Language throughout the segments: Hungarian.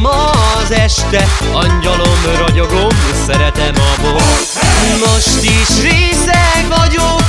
Bort ittam az este Angyalom ragyogom, szeretem a bort Most is részeg vagyok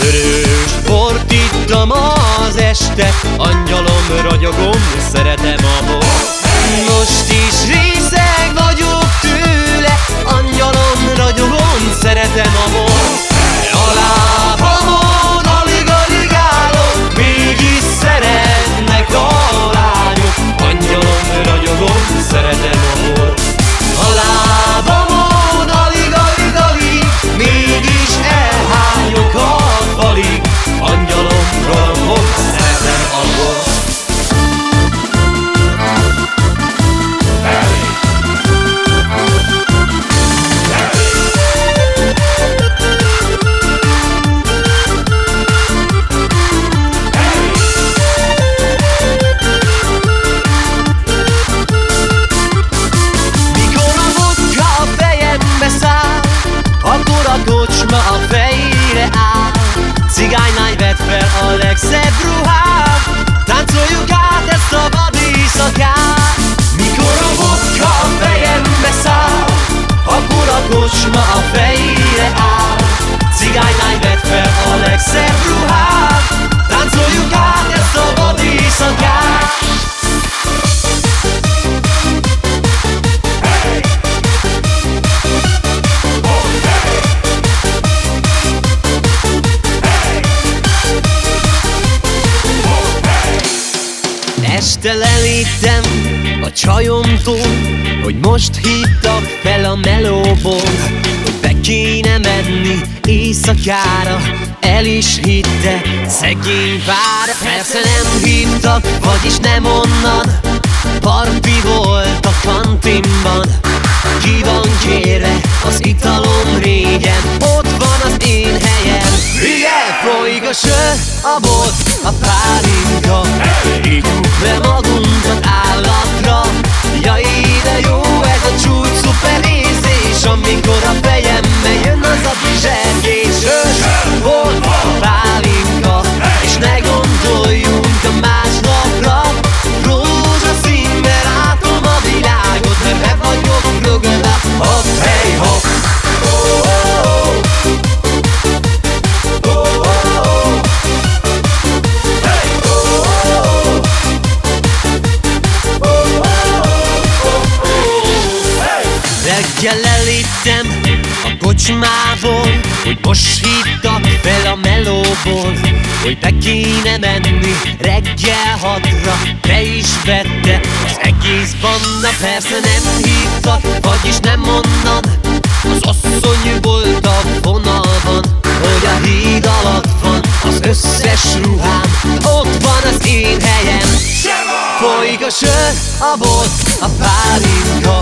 Vörös bort ittam az este Angyalom ragyogom, szeretem a bort. Most is részeg Leléptem a csajomtól Hogy most hívtak fel a melóból Hogy be kéne menni éjszakára. El is hitte szegény pár Persze nem hívtak, vagyis nem onnan. Parti volt a kantinban Ki van kérve az italom régen. Ott van az én helyem. Igen, folyik a sör, a bot, a pálinka fejembe jön az a bizsergés Sör, bot, pálinka És ne gondoljunk a másnapra Rózsaszínbe látom a világot Mert be vagyok rögve Hopp, hey, hopp Oh, oh, oh. Reggel elittem a kocsmából Hogy most hívtak fel a melóból Hogy be kéne menni reggel hatra Be is vette. Az egész banda Persze nem hívtak, vagyis nem onnan Az asszony volt a vonalban Hogy a híd alatt van. Az összes ruhám Ott van az én helyem. Folyik a sör, a bot, a pálinka